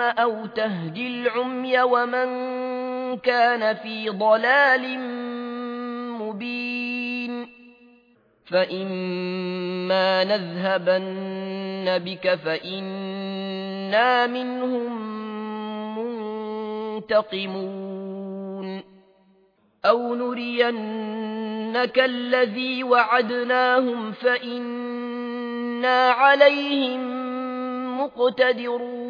أو تهدي العمي ومن كان في ضلال مبين. فإما نذهبن بك فإنا منهم منتقمون. أو نرينك الذي وعدناهم فإنا عليهم مقتدرون.